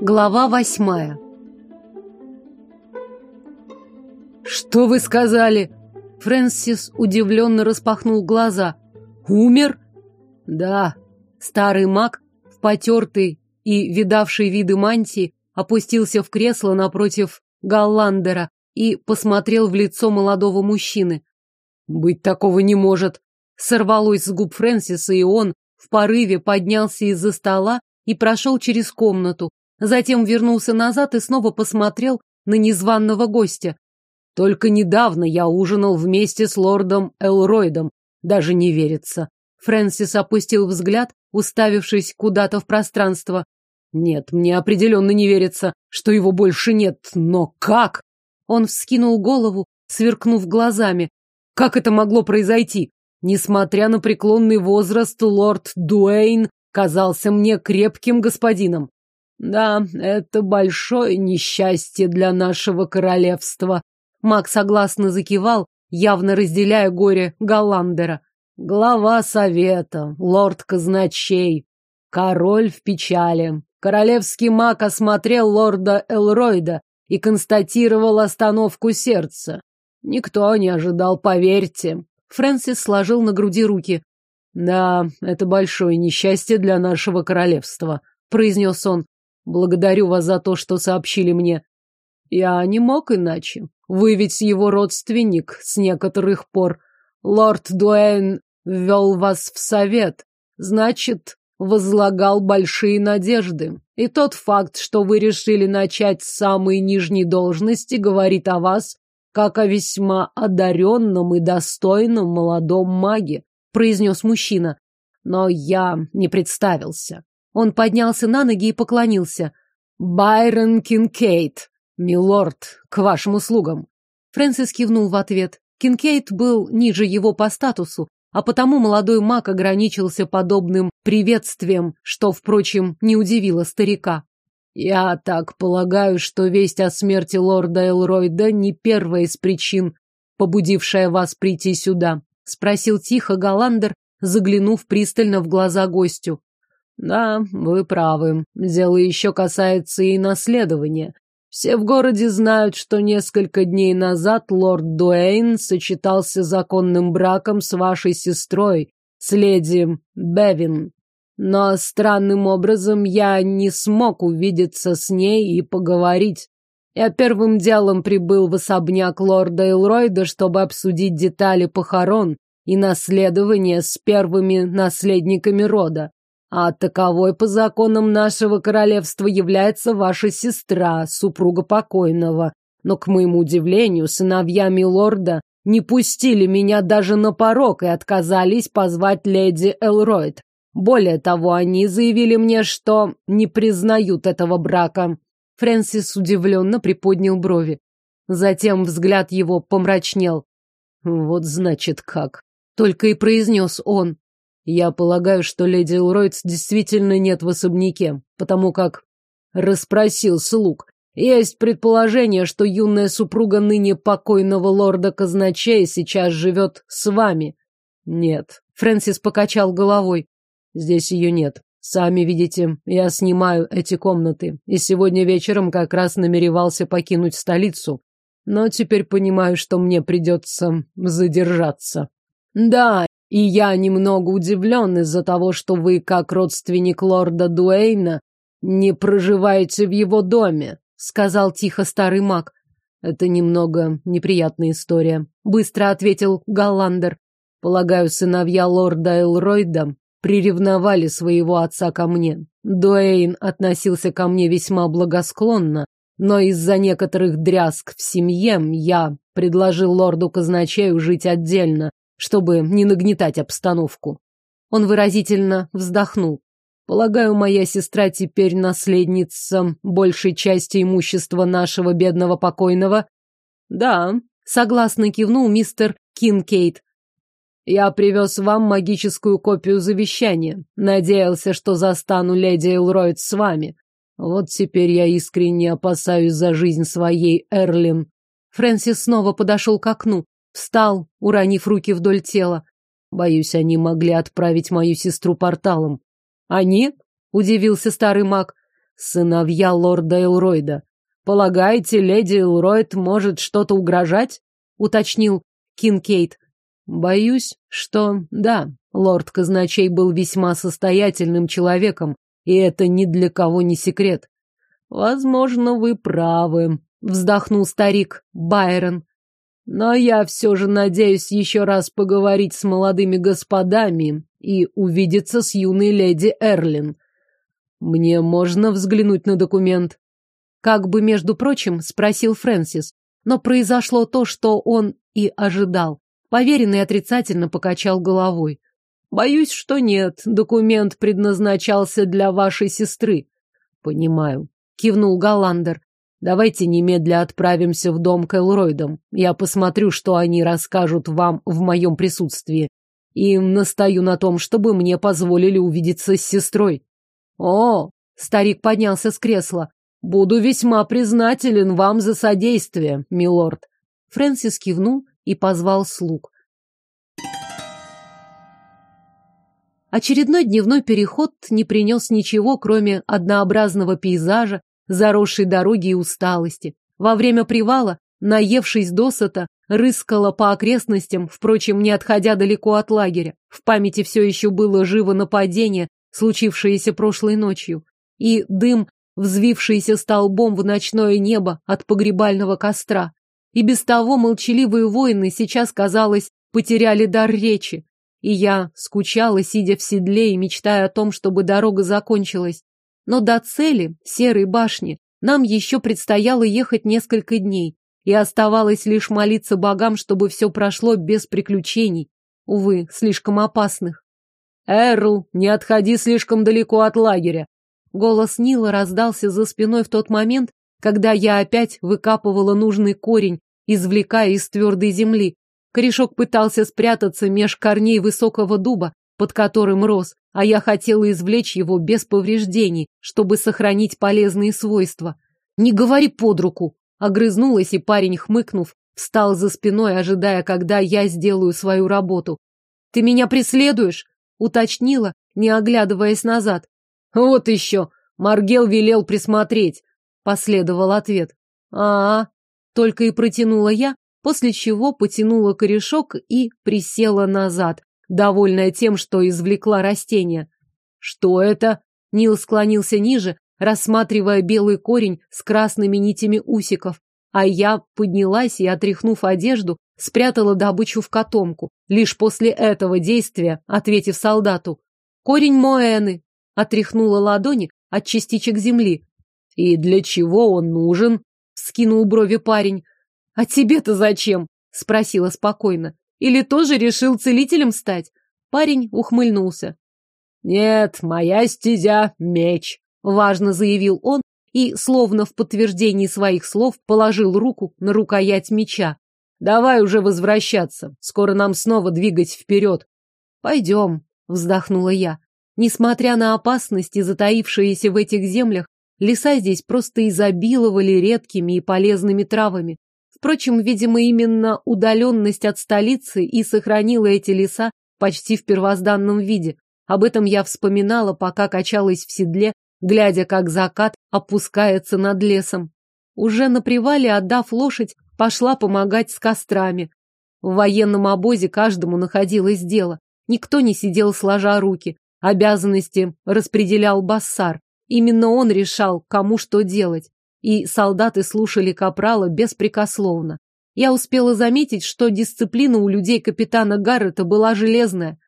Глава восьмая «Что вы сказали?» Фрэнсис удивленно распахнул глаза. «Умер?» «Да». Старый маг в потертой и видавшей виды мантии опустился в кресло напротив Галландера и посмотрел в лицо молодого мужчины. «Быть такого не может!» Сорвалось с губ Фрэнсиса, и он в порыве поднялся из-за стола и прошел через комнату. Затем вернулся назад и снова посмотрел на незваного гостя. Только недавно я ужинал вместе с лордом Элройдом. Даже не верится. Фрэнсис опустил взгляд, уставившись куда-то в пространство. Нет, мне определенно не верится, что его больше нет. Но как? Он вскинул голову, сверкнув глазами. Как это могло произойти? Несмотря на преклонный возраст, лорд Дуэйн казался мне крепким господином. Да, это большое несчастье для нашего королевства, Маг согласно закивал, явно разделяя горе Галландера. Глава совета, лорд казначей, король в печали. Королевский маг осмотрел лорда Элройда и констатировал остановку сердца. Никто не ожидал, поверьте. Фрэнсис сложил на груди руки. Да, это большое несчастье для нашего королевства, произнес он. Благодарю вас за то, что сообщили мне. Я не мог иначе. Вы ведь его родственник с некоторых пор. Лорд Дуэйн ввел вас в совет. Значит, возлагал большие надежды. И тот факт, что вы решили начать с самой нижней должности, говорит о вас, как о весьма одаренном и достойном молодом маге, произнес мужчина. Но я не представился. Он поднялся на ноги и поклонился. Байрон Кинкейт, «Милорд, к вашим услугам!» Фрэнсис кивнул в ответ. Кинкейт был ниже его по статусу, а потому молодой маг ограничился подобным приветствием, что, впрочем, не удивило старика. «Я так полагаю, что весть о смерти лорда Элройда не первая из причин, побудившая вас прийти сюда», — спросил тихо Галандер, заглянув пристально в глаза гостю. «Да, вы правы. Дело еще касается и наследования. Все в городе знают, что несколько дней назад лорд Дуэйн сочетался законным браком с вашей сестрой, с леди Бевин. Но странным образом я не смог увидеться с ней и поговорить. Я первым делом прибыл в особняк лорда Элройда, чтобы обсудить детали похорон и наследования с первыми наследниками рода. А таковой по законам нашего королевства является ваша сестра, супруга покойного. Но, к моему удивлению, сыновья милорда не пустили меня даже на порог и отказались позвать леди Элройд. Более того, они заявили мне, что не признают этого брака. Фрэнсис удивленно приподнял брови. Затем взгляд его помрачнел. Вот значит как. Только и произнес он. Я полагаю, что леди Элройтс действительно нет в особняке, потому как расспросил слуг. Есть предположение, что юная супруга ныне покойного лорда Казначея сейчас живет с вами. Нет. Фрэнсис покачал головой. Здесь ее нет. Сами видите, я снимаю эти комнаты, и сегодня вечером как раз намеревался покинуть столицу. Но теперь понимаю, что мне придется задержаться. Да, и я немного удивлен из-за того, что вы, как родственник лорда Дуэйна, не проживаете в его доме, сказал тихо старый маг. Это немного неприятная история, быстро ответил Галландер. Полагаю, сыновья лорда Элройда приревновали своего отца ко мне. Дуэйн относился ко мне весьма благосклонно, но из-за некоторых дрязг в семье я предложил лорду казначею жить отдельно, чтобы не нагнетать обстановку. Он выразительно вздохнул. Полагаю, моя сестра теперь наследница большей части имущества нашего бедного покойного? Да, согласно кивнул мистер Кинкейт. Я привез вам магическую копию завещания. Надеялся, что застану леди Элройд с вами. Вот теперь я искренне опасаюсь за жизнь своей Эрлин. Фрэнсис снова подошел к окну. Встал, уронив руки вдоль тела. Боюсь, они могли отправить мою сестру порталом. Они? Удивился старый маг. Сыновья лорда Элройда. Полагаете, леди Элройд может что-то угрожать? Уточнил Кинкейт. Боюсь, что да. Лорд Казначей был весьма состоятельным человеком, и это ни для кого не секрет. Возможно, вы правы, вздохнул старик Байрон. Но я все же надеюсь еще раз поговорить с молодыми господами и увидеться с юной леди Эрлин. Мне можно взглянуть на документ? Как бы, между прочим, спросил Фрэнсис. Но произошло то, что он и ожидал. Поверенный отрицательно покачал головой. Боюсь, что нет. Документ предназначался для вашей сестры. Понимаю, кивнул Галандер. Давайте немедля отправимся в дом к Элройдам. Я посмотрю, что они расскажут вам в моем присутствии. И настаю на том, чтобы мне позволили увидеться с сестрой. О, старик поднялся с кресла. Буду весьма признателен вам за содействие, милорд. Фрэнсис кивнул и позвал слуг. Очередной дневной переход не принес ничего, кроме однообразного пейзажа, заросшей дороги и усталости. Во время привала, наевшись досыта, рыскала по окрестностям, впрочем, не отходя далеко от лагеря. В памяти все еще было живо нападение, случившееся прошлой ночью, и дым, взвившийся столбом в ночное небо от погребального костра. И без того молчаливые воины сейчас, казалось, потеряли дар речи. И я скучала, сидя в седле и мечтая о том, чтобы дорога закончилась. Но до цели, серой башни, нам еще предстояло ехать несколько дней, и оставалось лишь молиться богам, чтобы все прошло без приключений. Увы, слишком опасных. «Эрл, не отходи слишком далеко от лагеря!» Голос Нила раздался за спиной в тот момент, когда я опять выкапывала нужный корень, извлекая из твердой земли. Корешок пытался спрятаться меж корней высокого дуба, под которым рос, а я хотела извлечь его без повреждений, чтобы сохранить полезные свойства. «Не говори под руку!» Огрызнулась, и парень, хмыкнув, встал за спиной, ожидая, когда я сделаю свою работу. «Ты меня преследуешь?» — уточнила, не оглядываясь назад. «Вот еще! Маргел велел присмотреть!» — последовал ответ. а, -а, -а только и протянула я, после чего потянула корешок и присела назад, довольная тем, что извлекла растение. «Что это?» Нил склонился ниже, рассматривая белый корень с красными нитями усиков, а я поднялась и, отряхнув одежду, спрятала добычу в котомку, лишь после этого действия, ответив солдату. «Корень Моэны!» — отряхнула ладони от частичек земли. «И для чего он нужен?» — скинул брови парень. «А тебе-то зачем?» — спросила спокойно. Или тоже решил целителем стать? Парень ухмыльнулся. Нет, моя стезя — меч, важно заявил он и, словно в подтверждении своих слов, положил руку на рукоять меча. Давай уже возвращаться, скоро нам снова двигать вперед. Пойдем, вздохнула я. Несмотря на опасности, затаившиеся в этих землях, леса здесь просто изобиловали редкими и полезными травами. Впрочем, видимо, именно удаленность от столицы и сохранила эти леса почти в первозданном виде. Об этом я вспоминала, пока качалась в седле, глядя, как закат опускается над лесом. Уже на привале, отдав лошадь, пошла помогать с кострами. В военном обозе каждому находилось дело. Никто не сидел сложа руки. Обязанности распределял Бассар. Именно он решал, кому что делать и солдаты слушали капрала беспрекословно. Я успела заметить, что дисциплина у людей капитана Гаррета была железная.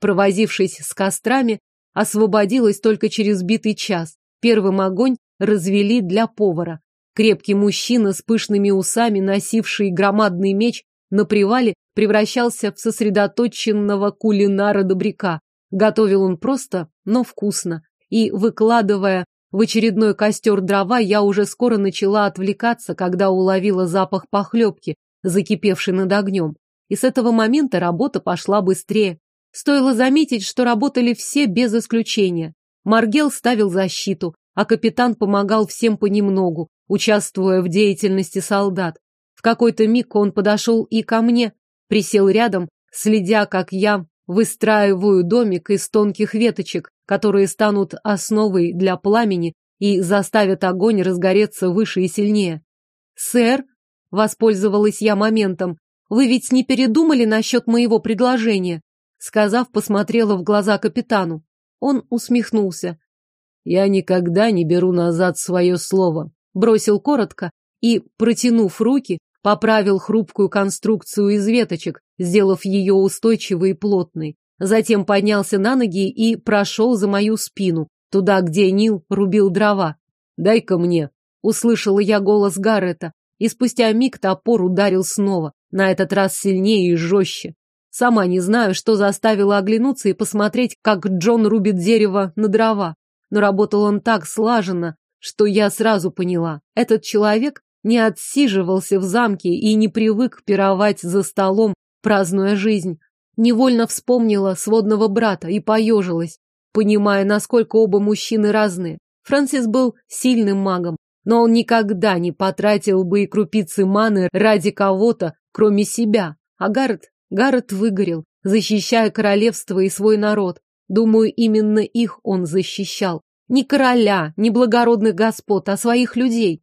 Провозившись с кострами, освободилась только через битый час. Первым огонь развели для повара. Крепкий мужчина с пышными усами, носивший громадный меч, на привале превращался в сосредоточенного кулинара-добряка. Готовил он просто, но вкусно. И, выкладывая в очередной костер дрова я уже скоро начала отвлекаться, когда уловила запах похлебки, закипевший над огнем. И с этого момента работа пошла быстрее. Стоило заметить, что работали все без исключения. Маргел ставил защиту, а капитан помогал всем понемногу, участвуя в деятельности солдат. В какой-то миг он подошел и ко мне, присел рядом, следя, как я выстраиваю домик из тонких веточек, которые станут основой для пламени и заставят огонь разгореться выше и сильнее. «Сэр», — воспользовалась я моментом, — «вы ведь не передумали насчет моего предложения?» Сказав, посмотрела в глаза капитану. Он усмехнулся. «Я никогда не беру назад свое слово», — бросил коротко и, протянув руки, поправил хрупкую конструкцию из веточек, сделав ее устойчивой и плотной. Затем поднялся на ноги и прошел за мою спину, туда, где Нил рубил дрова. «Дай-ка мне!» — услышала я голос Гаррета, и спустя миг топор ударил снова, на этот раз сильнее и жестче. Сама не знаю, что заставило оглянуться и посмотреть, как Джон рубит дерево на дрова. Но работал он так слаженно, что я сразу поняла. Этот человек не отсиживался в замке и не привык пировать за столом, празднуя жизнь. Невольно вспомнила сводного брата и поежилась, понимая, насколько оба мужчины разные. Фрэнсис был сильным магом, но он никогда не потратил бы и крупицы маны ради кого-то, кроме себя. А Гаррет Гаррет выгорел, защищая королевство и свой народ. Думаю, именно их он защищал. Не короля, не благородных господ, а своих людей.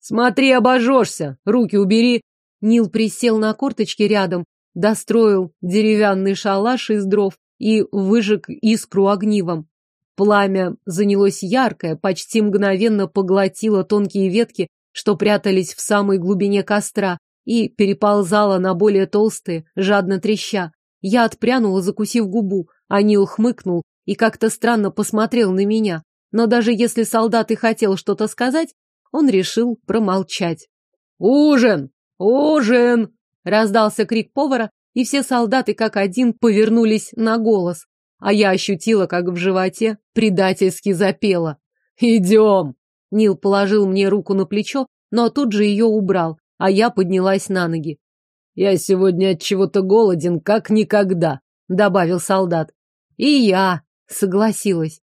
Смотри, обожжешься, руки убери. Нил присел на корточки рядом, достроил деревянный шалаш из дров и выжег искру огнивом. Пламя занялось яркое, почти мгновенно поглотило тонкие ветки, что прятались в самой глубине костра, и переползала на более толстые, жадно треща. Я отпрянула, закусив губу, а Нил хмыкнул и как-то странно посмотрел на меня. Но даже если солдат и хотел что-то сказать, он решил промолчать. «Ужин! Ужин!» — раздался крик повара, и все солдаты как один повернулись на голос. А я ощутила, как в животе предательски запела. «Идем!» Нил положил мне руку на плечо, но тут же ее убрал, а я поднялась на ноги. «Я сегодня от чего-то голоден, как никогда», — добавил солдат. «И я», — согласилась.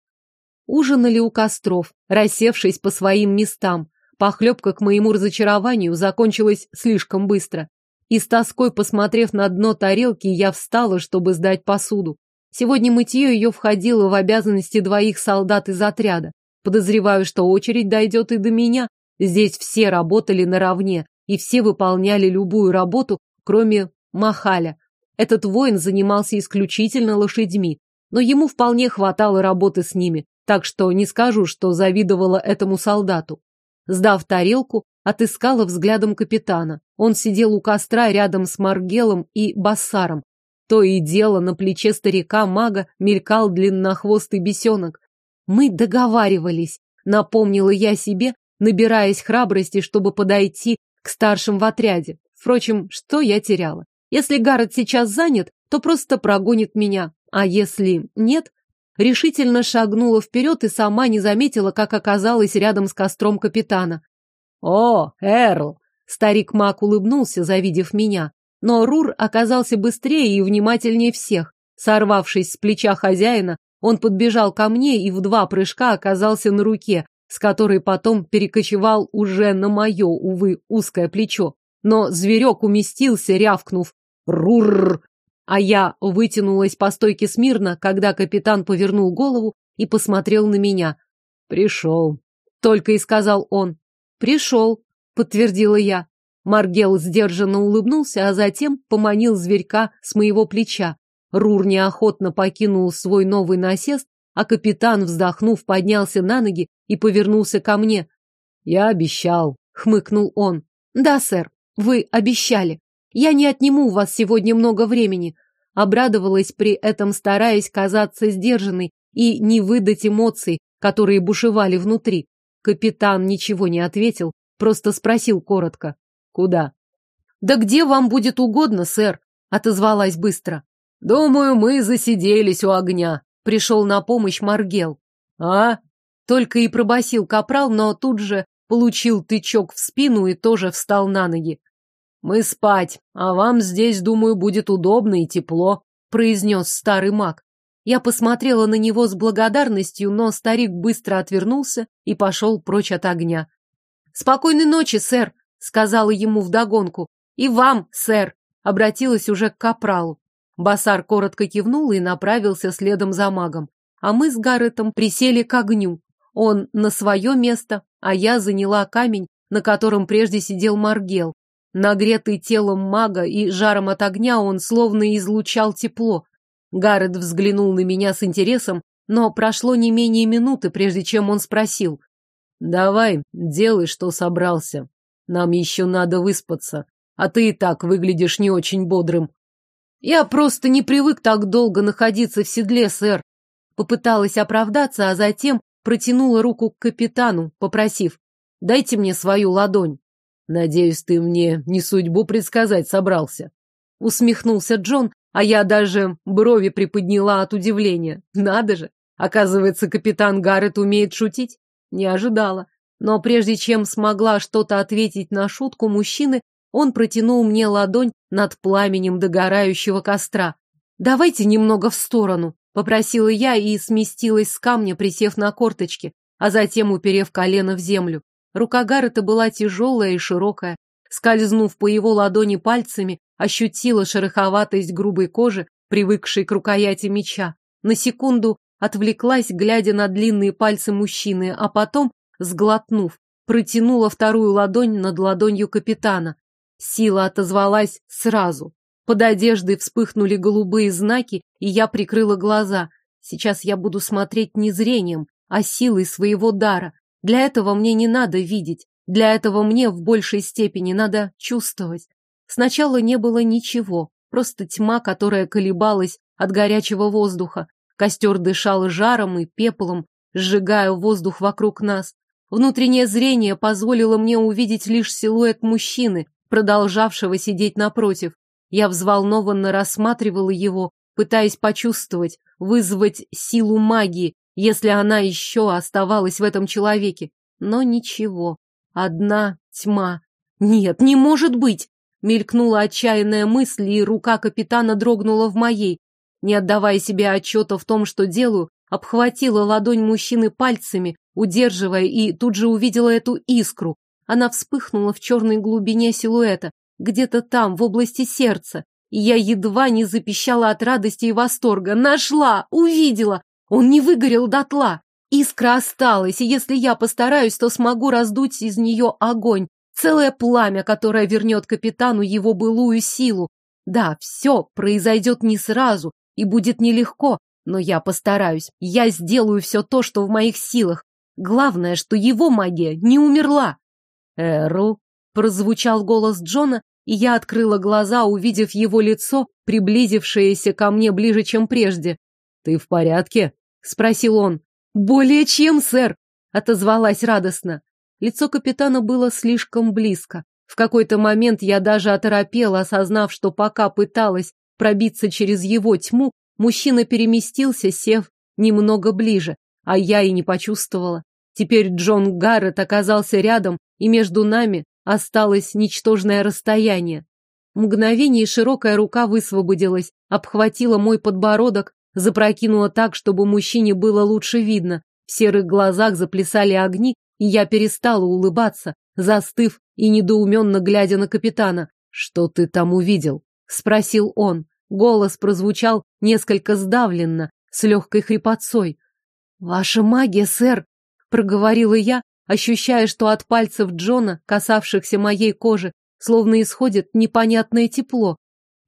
Ужинали у костров, рассевшись по своим местам. Похлебка, к моему разочарованию, закончилась слишком быстро. И с тоской, посмотрев на дно тарелки, я встала, чтобы сдать посуду. Сегодня мытье ее входило в обязанности двоих солдат из отряда. Подозреваю, что очередь дойдет и до меня. Здесь все работали наравне, и все выполняли любую работу, кроме Махаля. Этот воин занимался исключительно лошадьми, но ему вполне хватало работы с ними, так что не скажу, что завидовала этому солдату. Сдав тарелку, отыскала взглядом капитана. Он сидел у костра рядом с Маргелом и Бассаром. То и дело на плече старика-мага мелькал длиннохвостый бесенок. Мы договаривались, напомнила я себе, набираясь храбрости, чтобы подойти к старшим в отряде. Впрочем, что я теряла? Если Гаррет сейчас занят, то просто прогонит меня, а если нет, решительно шагнула вперед и сама не заметила, как оказалась рядом с костром капитана. «О, Эрл!» Старик Мак улыбнулся, завидев меня. Но Рур оказался быстрее и внимательнее всех. Сорвавшись с плеча хозяина, он подбежал ко мне и в два прыжка оказался на руке, с которой потом перекочевал уже на мое, увы, узкое плечо. Но зверек уместился, рявкнув «Рурр!», а я вытянулась по стойке смирно, когда капитан повернул голову и посмотрел на меня. «Пришел», — только и сказал он. «Пришел», — подтвердила я. Маргел сдержанно улыбнулся, а затем поманил зверька с моего плеча. Рур неохотно покинул свой новый насест а капитан, вздохнув, поднялся на ноги и повернулся ко мне. «Я обещал», — хмыкнул он. «Да, сэр, вы обещали. Я не отниму у вас сегодня много времени», — обрадовалась при этом, стараясь казаться сдержанной и не выдать эмоций, которые бушевали внутри. Капитан ничего не ответил, просто спросил коротко. «Куда?» «Да где вам будет угодно, сэр», — отозвалась быстро. «Думаю, мы засиделись у огня», Пришел на помощь Маргел. А? Только и пробасил капрал, но тут же получил тычок в спину и тоже встал на ноги. Мы спать, а вам здесь, думаю, будет удобно и тепло, произнес старый маг. Я посмотрела на него с благодарностью, но старик быстро отвернулся и пошел прочь от огня. «Спокойной ночи, сэр», — сказала ему вдогонку. «И вам, сэр», — обратилась уже к капралу. Басар коротко кивнул и направился следом за магом. А мы с Гарретом присели к огню. он на свое место, а я заняла камень, на котором прежде сидел Маргел. Нагретый телом мага и жаром от огня он словно излучал тепло. Гаррет взглянул на меня с интересом, но прошло не менее минуты, прежде чем он спросил. «Давай, делай, что собрался. Нам еще надо выспаться, а ты и так выглядишь не очень бодрым». «Я просто не привык так долго находиться в седле, сэр». Попыталась оправдаться, а затем протянула руку к капитану, попросив, «Дайте мне свою ладонь». «Надеюсь, ты мне не судьбу предсказать собрался», — усмехнулся Джон, а я даже брови приподняла от удивления. Надо же, оказывается, капитан Гаррет умеет шутить. Не ожидала. Но прежде чем смогла что-то ответить на шутку мужчины, он протянул мне ладонь над пламенем догорающего костра. «Давайте немного в сторону», — попросила я и сместилась с камня, присев на корточки, а затем уперев колено в землю. Рука Гаррета была тяжелая и широкая. Скользнув по его ладони пальцами, ощутила шероховатость грубой кожи, привыкшей к рукояти меча. На секунду отвлеклась, глядя на длинные пальцы мужчины, а потом, сглотнув, протянула вторую ладонь над ладонью капитана. Сила отозвалась сразу. Под одеждой вспыхнули голубые знаки, и я прикрыла глаза. Сейчас я буду смотреть не зрением, а силой своего дара. Для этого мне не надо видеть. Для этого мне в большей степени надо чувствовать. Сначала не было ничего, просто тьма, которая колебалась от горячего воздуха. Костер дышал жаром и пеплом, сжигая воздух вокруг нас. Внутреннее зрение позволило мне увидеть лишь силуэт мужчины, продолжавшего сидеть напротив. Я взволнованно рассматривала его, пытаясь почувствовать, вызвать силу магии, если она еще оставалась в этом человеке. Но ничего. Одна тьма. Нет, не может быть! Мелькнула отчаянная мысль, и рука капитана дрогнула в моей. Не отдавая себе отчета в том, что делаю, обхватила ладонь мужчины пальцами, удерживая, и тут же увидела эту искру. Она вспыхнула в черной глубине силуэта, где-то там, в области сердца. И я едва не запищала от радости и восторга. Нашла! Увидела! Он не выгорел дотла! Искра осталась, и если я постараюсь, то смогу раздуть из нее огонь, Целое пламя, которое вернет капитану его былую силу. Да, все произойдет не сразу и будет нелегко, но я постараюсь. Я сделаю все то, что в моих силах. Главное, что его магия не умерла. Эрл, прозвучал голос Джона, и я открыла глаза, увидев его лицо, приблизившееся ко мне ближе, чем прежде. «Ты в порядке?» — спросил он. «Более чем, сэр!» — отозвалась радостно. Лицо капитана было слишком близко. В какой-то момент я даже оторопела, осознав, что пока пыталась пробиться через его тьму, мужчина переместился, сев немного ближе, а я и не почувствовала. Теперь Джон Гаррет оказался рядом, и между нами осталось ничтожное расстояние. Мгновение широкая рука высвободилась, обхватила мой подбородок, запрокинула так, чтобы мужчине было лучше видно. В серых глазах заплясали огни, я перестала улыбаться, застыв и недоуменно глядя на капитана. «Что ты там увидел?» — спросил он. Голос прозвучал несколько сдавленно, с легкой хрипотцой. «Ваша магия, сэр!» — проговорила я, ощущая, что от пальцев Джона, касавшихся моей кожи, словно исходит непонятное тепло.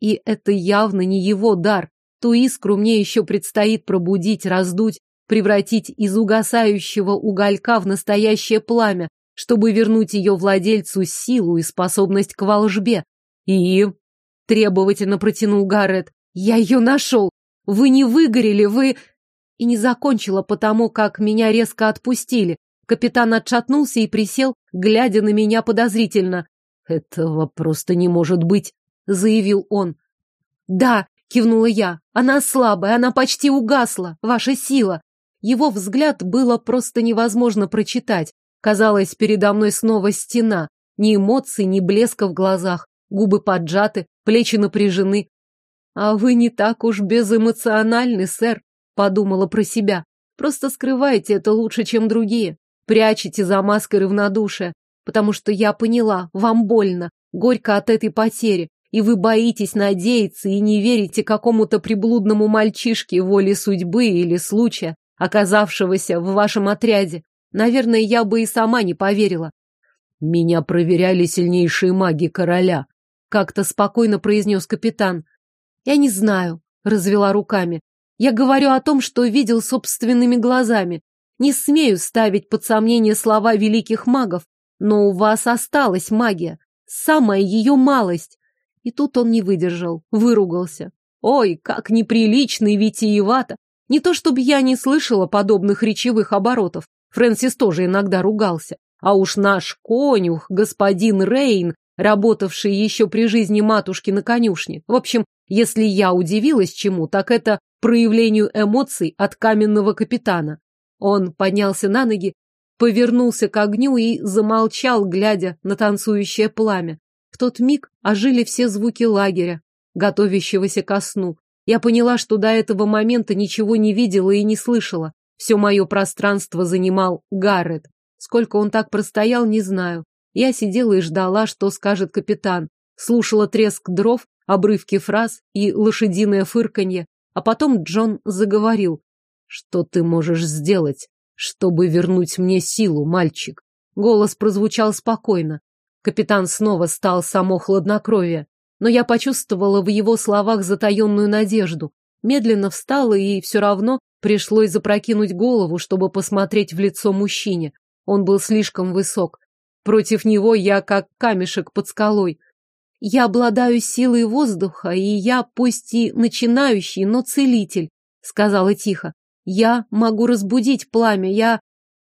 И это явно не его дар. Ту искру мне еще предстоит пробудить, раздуть, превратить из угасающего уголька в настоящее пламя, чтобы вернуть ее владельцу силу и способность к волжбе. И... Требовательно протянул Гаррет. Я ее нашел. Вы не выгорели, вы... И не закончила потому, как меня резко отпустили. Капитан отшатнулся и присел, глядя на меня подозрительно. «Этого просто не может быть», — заявил он. «Да», — кивнула я, — «она слабая, она почти угасла, ваша сила. Его взгляд было просто невозможно прочитать. Казалось, передо мной снова стена. Ни эмоций, ни блеска в глазах. Губы поджаты, плечи напряжены. «А вы не так уж безэмоциональны, сэр», — подумала про себя. «Просто скрываете это лучше, чем другие. Прячете за маской равнодушия. Потому что я поняла, вам больно, горько от этой потери, и вы боитесь надеяться и не верите какому-то приблудному мальчишке воле судьбы или случая оказавшегося в вашем отряде. Наверное, я бы и сама не поверила. Меня проверяли сильнейшие маги короля, как-то спокойно произнес капитан. Я не знаю, развела руками. Я говорю о том, что видел собственными глазами. Не смею ставить под сомнение слова великих магов, но у вас осталась магия, самая ее малость. И тут он не выдержал, выругался. Ой, как неприлично и витиевато. Не то чтобы я не слышала подобных речевых оборотов. Фрэнсис тоже иногда ругался. А уж наш конюх, господин Рейн, работавший еще при жизни матушки на конюшне. В общем, если я удивилась чему, так это проявлению эмоций от каменного капитана. Он поднялся на ноги, повернулся к огню и замолчал, глядя на танцующее пламя. В тот миг ожили все звуки лагеря, готовящегося ко сну. Я поняла, что до этого момента ничего не видела и не слышала. Все мое пространство занимал Гаррет. Сколько он так простоял, не знаю. Я сидела и ждала, что скажет капитан. Слушала треск дров, обрывки фраз и лошадиное фырканье. А потом Джон заговорил. «Что ты можешь сделать, чтобы вернуть мне силу, мальчик?» Голос прозвучал спокойно. Капитан снова стал само хладнокровие. Но я почувствовала в его словах затаенную надежду. Медленно встала и все равно пришлось запрокинуть голову, чтобы посмотреть в лицо мужчине. Он был слишком высок. Против него я как камешек под скалой. Я обладаю силой воздуха, и я, пусть и начинающий, но целитель, сказала тихо. Я могу разбудить пламя, я...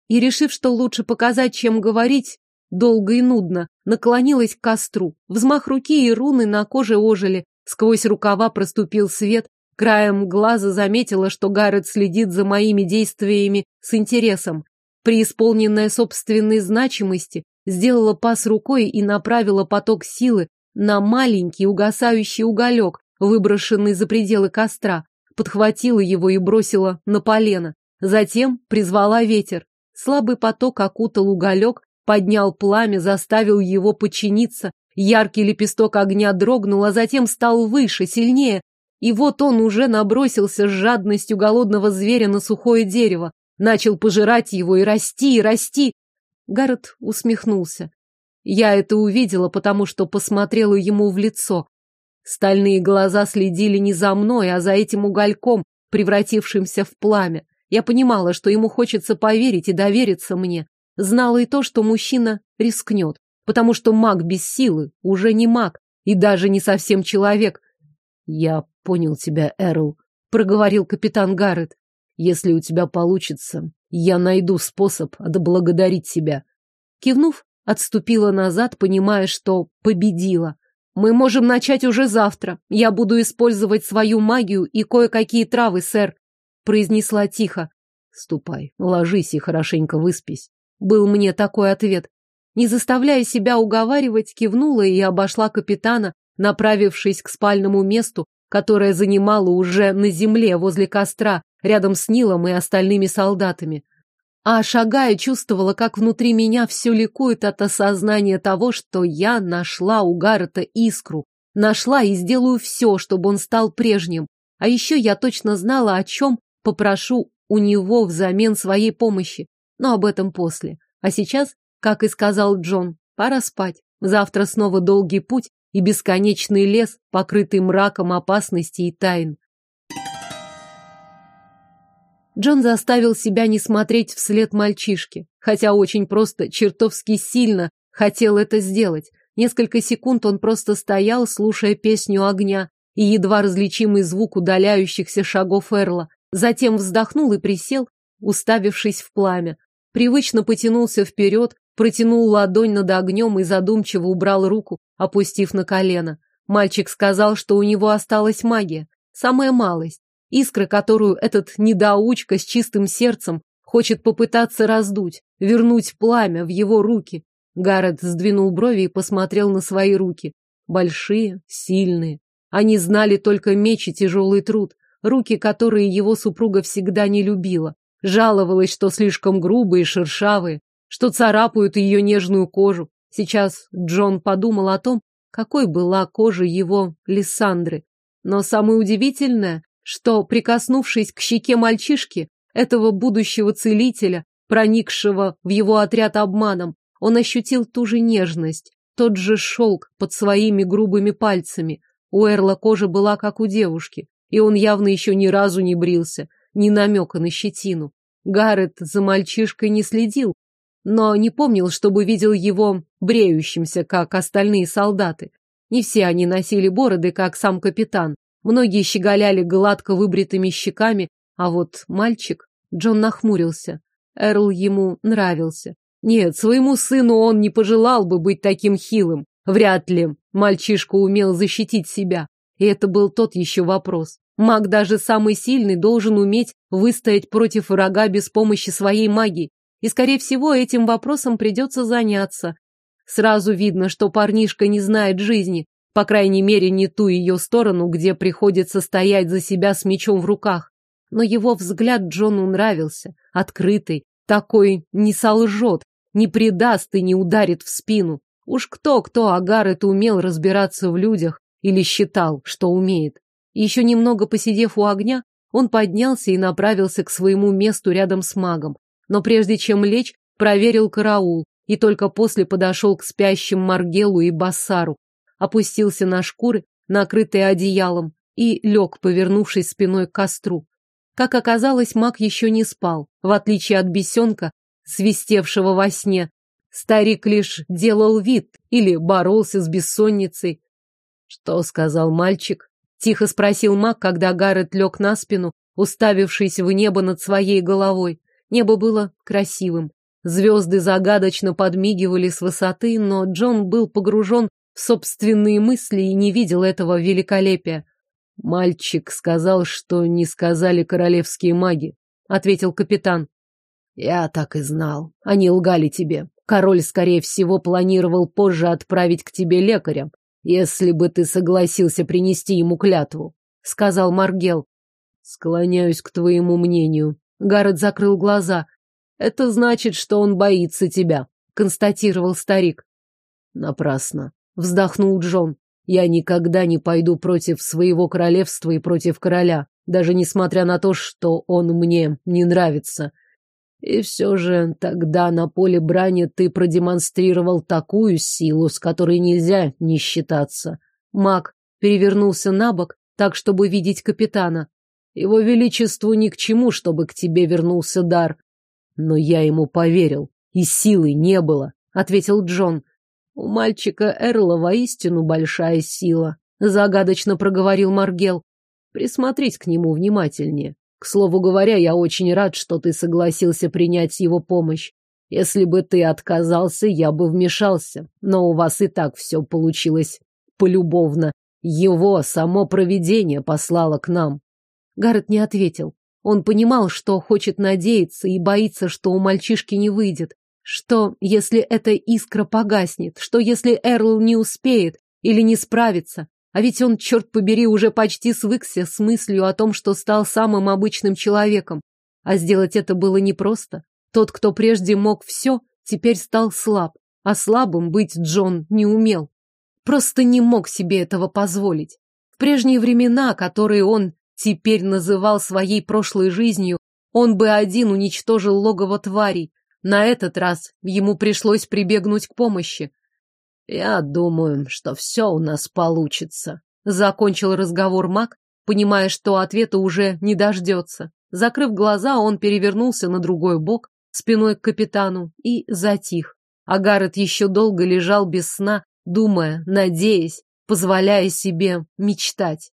И, решив, что лучше показать, чем говорить, долго и нудно, наклонилась к костру. Взмах руки и руны на коже ожили. Сквозь рукава проступил свет. Краем глаза заметила, что Гаррет следит за моими действиями с интересом. Преисполненная собственной значимости, сделала пас рукой и направила поток силы на маленький угасающий уголек, выброшенный за пределы костра, подхватила его и бросила на полено. Затем призвала ветер. Слабый поток окутал уголек, поднял пламя, заставил его подчиниться. Яркий лепесток огня дрогнул, а затем стал выше, сильнее. И вот он уже набросился с жадностью голодного зверя на сухое дерево, начал пожирать его и расти, и расти. Гаррет усмехнулся. Я это увидела, потому что посмотрела ему в лицо. Стальные глаза следили не за мной, а за этим угольком, превратившимся в пламя. Я понимала, что ему хочется поверить и довериться мне. Знала и то, что мужчина рискнет, потому что маг без силы уже не маг и даже не совсем человек. Я понял тебя, Эрл, проговорил капитан Гаррет. Если у тебя получится, я найду способ отблагодарить тебя. Кивнув, отступила назад, понимая, что победила. Мы можем начать уже завтра. Я буду использовать свою магию и кое-какие травы, сэр, произнесла тихо. Ступай, ложись и хорошенько выспись. Был мне такой ответ. Не заставляя себя уговаривать, кивнула и обошла капитана, направившись к спальному месту, которое занимала уже на земле возле костра, рядом с Нилом и остальными солдатами. А шагая, чувствовала, как внутри меня все ликует от осознания того, что я нашла у Гаррета искру. Нашла и сделаю все, чтобы он стал прежним. А еще я точно знала, о чем попрошу у него взамен своей помощи. Но об этом после. А сейчас, как и сказал Джон, пора спать. Завтра снова долгий путь и бесконечный лес, покрытый мраком опасностей и тайн. Джон заставил себя не смотреть вслед мальчишке, хотя очень просто, чертовски сильно хотел это сделать. Несколько секунд он просто стоял, слушая песню огня и едва различимый звук удаляющихся шагов Эрла. Затем вздохнул и присел, уставившись в пламя. Привычно потянулся вперед, протянул ладонь над огнем и задумчиво убрал руку, опустив на колено. Мальчик сказал, что у него осталась магия. Самая малость. Искра, которую этот недоучка с чистым сердцем хочет попытаться раздуть, вернуть пламя в его руки. Гаррет сдвинул брови и посмотрел на свои руки. Большие, сильные. Они знали только меч и тяжелый труд. Руки, которые его супруга всегда не любила. Жаловалась, что слишком грубые и шершавые, что царапают ее нежную кожу. Сейчас Джон подумал о том, какой была кожа его Лиссандры. Но самое удивительное, что, прикоснувшись к щеке мальчишки, этого будущего целителя, проникшего в его отряд обманом. Он ощутил ту же нежность, тот же шелк под своими грубыми пальцами. У Эрла кожа была как у девушки, и он явно еще ни разу не брился, ни намека на щетину. Гаррет за мальчишкой не следил, но не помнил, чтобы видел его бреющимся, как остальные солдаты. Не все они носили бороды, как сам капитан. Многие щеголяли гладко выбритыми щеками, а вот мальчик... Джон нахмурился. Эрл ему нравился. Нет, своему сыну он не пожелал бы быть таким хилым. Вряд ли мальчишка умел защитить себя. И это был тот еще вопрос. Маг даже самый сильный должен уметь выстоять против врага без помощи своей магии. И, скорее всего, этим вопросом придется заняться. Сразу видно, что парнишка не знает жизни, по крайней мере, не ту ее сторону, где приходится стоять за себя с мечом в руках. Но его взгляд Джону нравился, открытый, такой не солжет, не предаст и не ударит в спину. Уж кто-кто, а Гаррет умел разбираться в людях или считал, что умеет. Еще немного посидев у огня, он поднялся и направился к своему месту рядом с магом. Но прежде чем лечь, проверил караул и только после подошел к спящим Маргелу и Бассару, опустился на шкуры, накрытые одеялом, и лег, повернувшись спиной к костру. Как оказалось, маг еще не спал, в отличие от бесенка, свистевшего во сне. Старик лишь делал вид или боролся с бессонницей. Что сказал мальчик? Тихо спросил маг, когда Гаррет лег на спину, уставившись в небо над своей головой. Небо было красивым. Звезды загадочно подмигивали с высоты, но Джон был погружен в собственные мысли и не видел этого великолепия. Мальчик сказал, что не сказали королевские маги, ответил капитан. Я так и знал. Они лгали тебе. Король, скорее всего, планировал позже отправить к тебе лекаря, если бы ты согласился принести ему клятву, сказал Маргел. Склоняюсь к твоему мнению. Гаррет закрыл глаза. Это значит, что он боится тебя, констатировал старик. Напрасно, вздохнул Джон. Я никогда не пойду против своего королевства и против короля, даже несмотря на то, что он мне не нравится. И все же тогда на поле брани ты продемонстрировал такую силу, с которой нельзя не считаться. Маг перевернулся на бок, так, чтобы видеть капитана. Его величеству ни к чему, чтобы к тебе вернулся дар. Но я ему поверил, и силы не было, — ответил Джон. У мальчика Эрла воистину большая сила, — загадочно проговорил Маргел. Присмотрись к нему внимательнее. К слову говоря, я очень рад, что ты согласился принять его помощь. Если бы ты отказался, я бы вмешался. Но у вас и так все получилось полюбовно. Его само провидение послало к нам. Гаррет не ответил. Он понимал, что хочет надеяться и боится, что у мальчишки не выйдет. Что, если эта искра погаснет? Что, если Эрл не успеет или не справится? А ведь он, черт побери, уже почти свыкся с мыслью о том, что стал самым обычным человеком. А сделать это было непросто. Тот, кто прежде мог все, теперь стал слаб. А слабым быть Джон не умел. Просто не мог себе этого позволить. В прежние времена, которые он теперь называл своей прошлой жизнью, он бы один уничтожил логово тварей. На этот раз ему пришлось прибегнуть к помощи. «Я думаю, что все у нас получится», — закончил разговор маг, понимая, что ответа уже не дождется. Закрыв глаза, он перевернулся на другой бок, спиной к капитану, и затих. А Гаррет еще долго лежал без сна, думая, надеясь, позволяя себе мечтать.